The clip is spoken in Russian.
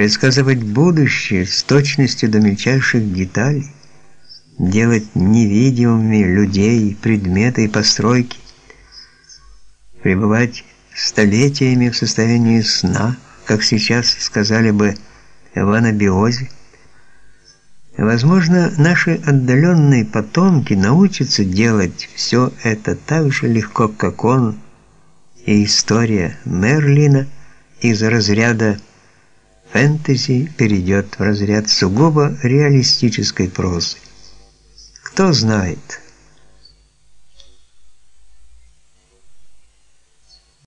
предсказывать будущее с точностью до мельчайших деталей, делать невидимыми людей, предметы и постройки, пребывать столетиями в состоянии сна, как сейчас сказали бы в анабиозе. Возможно, наши отдаленные потомки научатся делать все это так же легко, как он, и история Мерлина из разряда фэнтези перейдет в разряд сугубо реалистической прозы. Кто знает,